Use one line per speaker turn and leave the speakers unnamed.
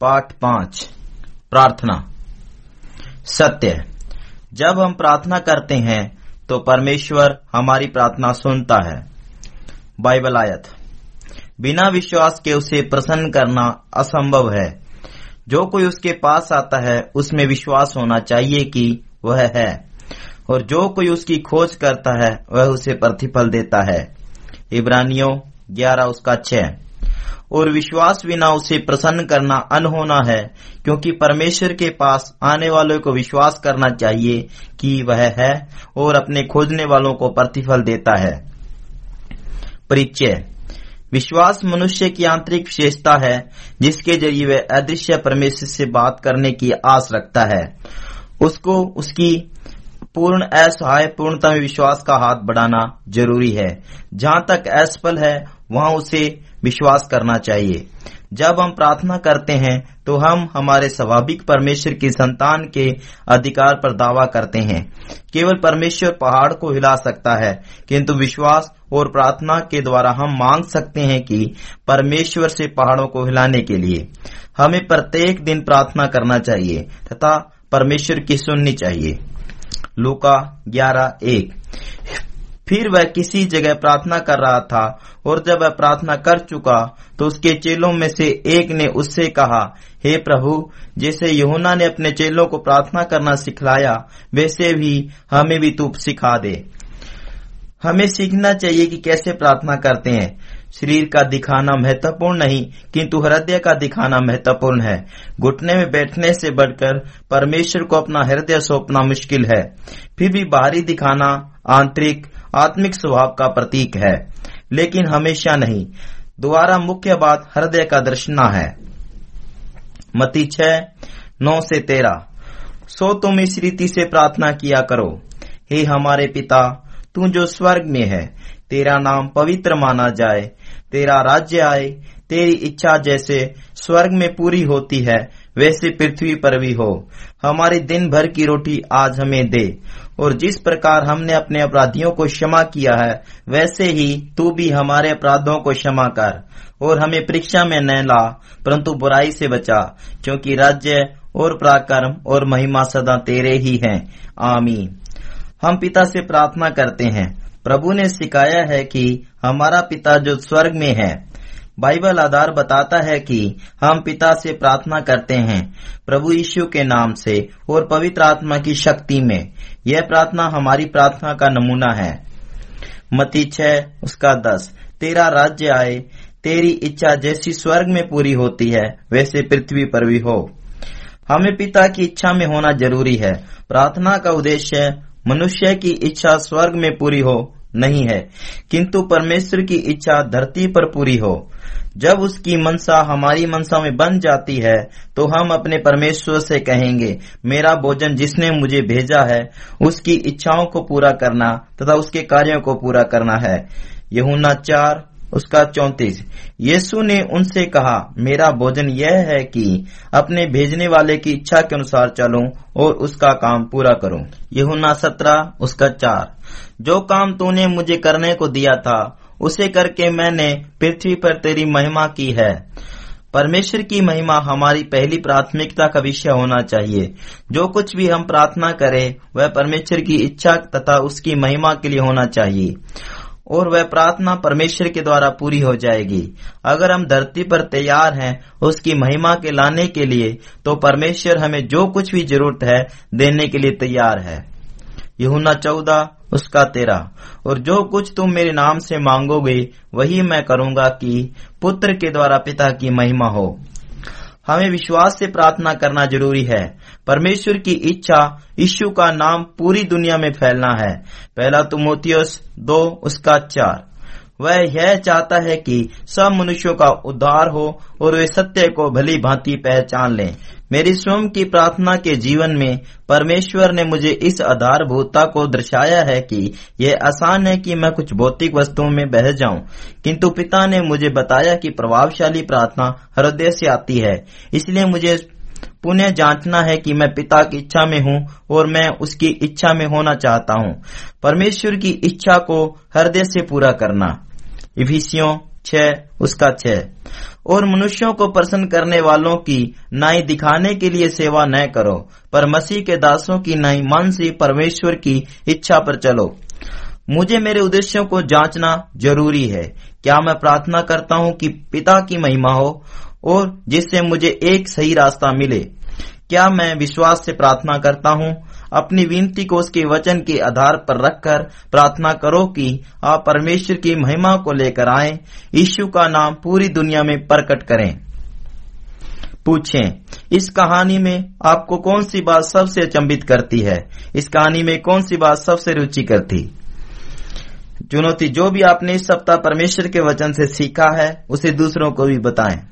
पाठ पाँच, प्रार्थना। सत्य। जब हम प्रार्थना करते हैं तो परमेश्वर हमारी प्रार्थना सुनता है। बाइबल आयत। बिना विश्वास के उसे प्रसन्न करना असंभव है। जो कोई उसके पास आता है, उसमें विश्वास होना चाहिए कि वह है। और जो कोई उसकी खोज करता है, वह उसे प्रतिफल देता है। इब्रानियों ग्यारह उसका छह। और विश्वास बिना उसे प्रसन्न करना अनहोना है, क्योंकि परमेश्वर के पास आने वालों को विश्वास करना चाहिए कि वह है और अपने खोजने वालों को प्रतिफल देता है। परिचय। विश्वास मनुष्य की आंतरिक विशेषता है, जिसके ज़रिए वह अदृश्य परमेश्वर से बात करने की आस रखता है। उसको, उसकी पूर्ण असहाय पूर्णता विश्वास का हाथ बढ़ाना ज़रूरी है। जहाँ तक असफल है, वहाँ उसे विश्वास करना चाहिए। जब हम प्रार्थना करते हैं तो हम हमारे स्वाभाविक परमेश्वर की संतान के अधिकार पर दावा करते हैं। केवल परमेश्वर पहाड़ को हिला सकता है, किंतु विश्वास और प्रार्थना के द्वारा हम मांग सकते हैं कि परमेश्वर से पहाड़ों को हिलाने के लिए हमें प्रत्येक दिन प्रार्थना करना चाहिए, तथा परमेश्वर की सुननी चाहिए। लूका ग्यारह एक। फिर वह किसी जगह प्रार्थना कर रहा था, और जब वह प्रार्थना कर चुका तो उसके चेलों में से एक ने उससे कहा, हे प्रभु, जैसे यहुना ने अपने चेलों को प्रार्थना करना सिखलाया, वैसे भी हमें भी तू सिखा दे। हमें सीखना चाहिए कि कैसे प्रार्थना करते हैं। शरीर का दिखाना महत्वपूर्ण नहीं, किंतु हृदय का दिखाना महत्वपूर्ण है। घुटने में बैठने से बढ़कर परमेश्वर को अपना हृदय सौंपना मुश्किल है। फिर भी बाहरी दिखाना आंतरिक, आत्मिक स्वभाव का प्रतीक है। लेकिन हमेशा नहीं, दोबारा मुख्य बात हृदय का दर्शना है। मती छह, नौ से तेरह, सो तुम इस रीति से प्रार्थना किया करो, हे हमारे पिता, तू जो स्वर्ग में है, तेरा नाम पवित्र माना जाए तेरा राज्य आए, तेरी इच्छा जैसे स्वर्ग में पूरी होती है, वैसे पृथ्वी पर भी हो। हमारी दिन भर की रोटी आज हमें दे। और जिस प्रकार हमने अपने अपराधियों को क्षमा किया है, वैसे ही तू भी हमारे अपराधों को क्षमा कर, और हमें परीक्षा में न ला, परंतु बुराई से बचा, क्योंकि राज्य और पराक्रम और महिमा सदा तेरे ही हैं। आमीन। हम पिता से प्रार्थना करते हैं। प्रभु ने सिखाया है कि हमारा पिता जो स्वर्ग में है, बाइबल आधार बताता है कि हम पिता से प्रार्थना करते हैं, प्रभु यीशु के नाम से और पवित्र आत्मा की शक्ति में। यह प्रार्थना हमारी प्रार्थना का नमूना है। मती छह, उसका दस, तेरा राज्य आए, तेरी इच्छा जैसी स्वर्ग में पूरी होती है, वैसे पृथ्वी पर भी हो। हमें पिता की इच्छा में होना ज़रूरी है। प्रार्थना का उद्देश्य मनुष्य की इच्छा स्वर्ग में पूरी हो, नहीं है, किंतु परमेश्वर की इच्छा धरती पर पूरी हो। जब उसकी मनसा हमारी मनसा में बन जाती है तो हम अपने परमेश्वर से कहेंगे, मेरा भोजन जिसने मुझे भेजा है, उसकी इच्छाओं को पूरा करना तथा उसके कार्यों को पूरा करना है। यहुना चार उसका चौतीस। यीशु ने उनसे कहा, मेरा भोजन यह है कि अपने भेजने वाले की इच्छा के अनुसार चलूँ और उसका काम पूरा करूँ। यहुना सत्रह, उसका चार। जो काम तूने मुझे करने को दिया था, उसे करके मैंने पृथ्वी पर तेरी महिमा की है। परमेश्वर की महिमा हमारी पहली प्राथमिकता का विषय होना चाहिए। जो कुछ भी हम प्रार्थना करें, वह परमेश्वर की इच्छा तथा उसकी महिमा के लिए होना चाहिए। और वह प्रार्थना परमेश्वर के द्वारा पूरी हो जाएगी। अगर हम धरती पर तैयार हैं उसकी महिमा के लाने के लिए तो परमेश्वर हमें जो कुछ भी ज़रूरत है देने के लिए तैयार है। यहुना चौदह, उसका तेरा और जो कुछ तुम मेरे नाम से मांगोगे, वही मैं करूँगा कि पुत्र के द्वारा पिता की महिमा हो। हमें विश्वास से प्रार्थना करना ज़रूरी है। परमेश्वर की इच्छा, यीशु का नाम पूरी दुनिया में फैलना है। पहला तुमोतियस दो, उसका चार। वह यह चाहता है कि सब मनुष्यों का उद्धार हो और वे सत्य को भली भांति पहचान लें। मेरी स्वयं की प्रार्थना के जीवन में परमेश्वर ने मुझे इस आधारभूतता को दर्शाया है कि यह आसान है कि मैं कुछ भौतिक वस्तुओं में बह जाऊँ। किंतु पिता ने मुझे बताया कि प्रभावशाली प्रार्थना हृदय से आती है। इसलिए मुझे पुनः जांचना है कि मैं पिता की इच्छा में हूँ और मैं उसकी इच्छा में होना चाहता हूँ। परमेश्वर की इच्छा को हृदय से पूरा करना। इफिसियों छह उसका छह और मनुष्यों को प्रसन्न करने वालों की नाई दिखाने के लिए सेवा न करो, पर मसीह के दासों की नाई मन से परमेश्वर की इच्छा पर चलो। मुझे मेरे उद्देश्यों को जांचना ज़रूरी है। क्या मैं प्रार्थना करता हूँ कि पिता की महिमा हो और जिससे मुझे एक सही रास्ता मिले? क्या मैं विश्वास से प्रार्थना करता हूँ अपनी विनती को उसके वचन के आधार पर रखकर प्रार्थना करो कि आप परमेश्वर की महिमा को लेकर आए, यीशु का नाम पूरी दुनिया में प्रकट करें। पूछें, इस कहानी में आपको कौन सी बात सबसे अचंबित करती है? इस कहानी में कौन सी बात सबसे रुचि करती? चुनौती जो भी आपने इस सप्ताह परमेश्वर के वचन से सीखा है, उसे दूसरों को भी बताएँ।